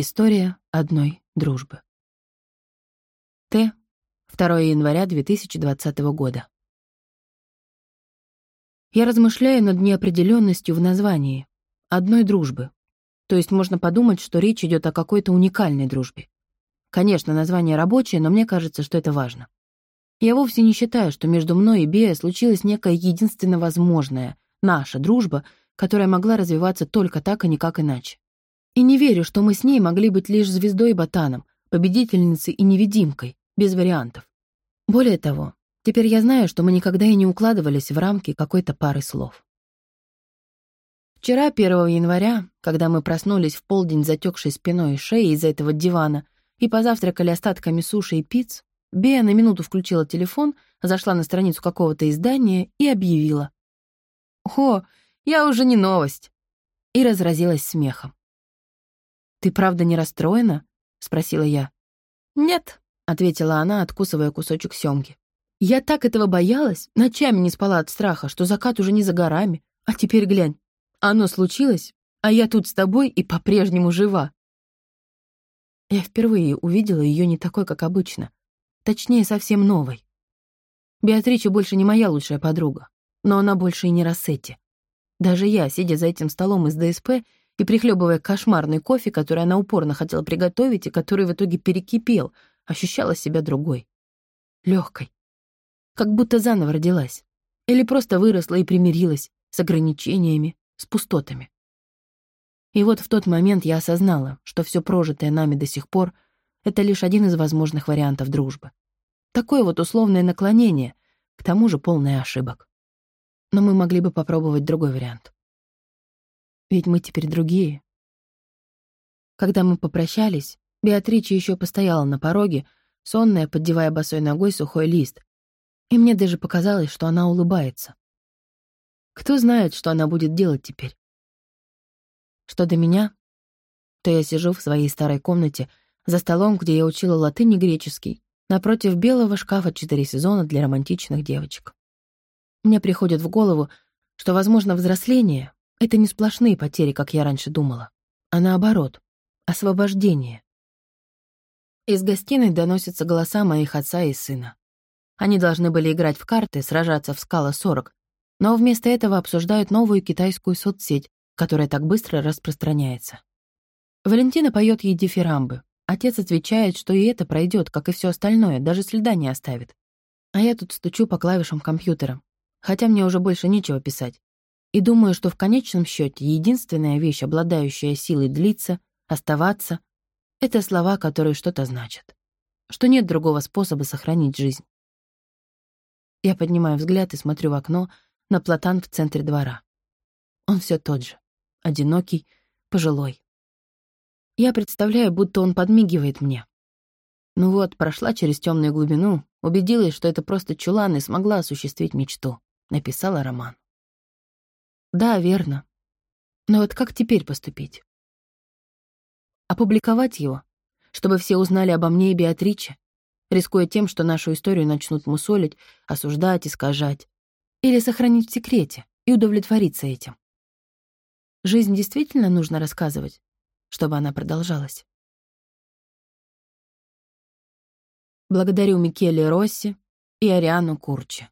История одной дружбы. Т. 2 января 2020 года. Я размышляю над неопределенностью в названии одной дружбы. То есть можно подумать, что речь идет о какой-то уникальной дружбе. Конечно, название рабочее, но мне кажется, что это важно. Я вовсе не считаю, что между мной и Бея случилась некая единственно возможная, наша дружба, которая могла развиваться только так, а никак иначе. И не верю, что мы с ней могли быть лишь звездой и ботаном, победительницей и невидимкой, без вариантов. Более того, теперь я знаю, что мы никогда и не укладывались в рамки какой-то пары слов. Вчера, 1 января, когда мы проснулись в полдень затекшей спиной и шеей из-за этого дивана и позавтракали остатками суши и пиц, Бея на минуту включила телефон, зашла на страницу какого-то издания и объявила. «О, я уже не новость!» и разразилась смехом. «Ты правда не расстроена?» — спросила я. «Нет», — ответила она, откусывая кусочек семги. «Я так этого боялась, ночами не спала от страха, что закат уже не за горами. А теперь глянь, оно случилось, а я тут с тобой и по-прежнему жива». Я впервые увидела ее не такой, как обычно. Точнее, совсем новой. Беатрича больше не моя лучшая подруга, но она больше и не Рассетти. Даже я, сидя за этим столом из ДСП, и прихлебывая кошмарный кофе, который она упорно хотела приготовить и который в итоге перекипел, ощущала себя другой. легкой, Как будто заново родилась. Или просто выросла и примирилась с ограничениями, с пустотами. И вот в тот момент я осознала, что все прожитое нами до сих пор — это лишь один из возможных вариантов дружбы. Такое вот условное наклонение, к тому же полное ошибок. Но мы могли бы попробовать другой вариант. Ведь мы теперь другие. Когда мы попрощались, Беатрича еще постояла на пороге, сонная, поддевая босой ногой сухой лист. И мне даже показалось, что она улыбается. Кто знает, что она будет делать теперь? Что до меня, то я сижу в своей старой комнате, за столом, где я учила латынь и греческий, напротив белого шкафа четыре сезона для романтичных девочек. Мне приходит в голову, что, возможно, взросление это не сплошные потери, как я раньше думала, а наоборот, освобождение. Из гостиной доносятся голоса моих отца и сына. Они должны были играть в карты, сражаться в скала 40, но вместо этого обсуждают новую китайскую соцсеть, которая так быстро распространяется. Валентина поет ей дифирамбы. Отец отвечает, что и это пройдет, как и все остальное, даже следа не оставит. А я тут стучу по клавишам компьютера, хотя мне уже больше нечего писать. И думаю, что в конечном счете единственная вещь, обладающая силой длиться, оставаться, это слова, которые что-то значат. Что нет другого способа сохранить жизнь. Я поднимаю взгляд и смотрю в окно на платан в центре двора. Он все тот же. Одинокий, пожилой. Я представляю, будто он подмигивает мне. Ну вот, прошла через темную глубину, убедилась, что это просто чулан и смогла осуществить мечту. Написала роман. Да, верно. Но вот как теперь поступить? Опубликовать его, чтобы все узнали обо мне и Беатриче, рискуя тем, что нашу историю начнут мусолить, осуждать, искажать. Или сохранить в секрете и удовлетвориться этим. Жизнь действительно нужно рассказывать, чтобы она продолжалась. Благодарю Микеле Росси и Ариану Курчи.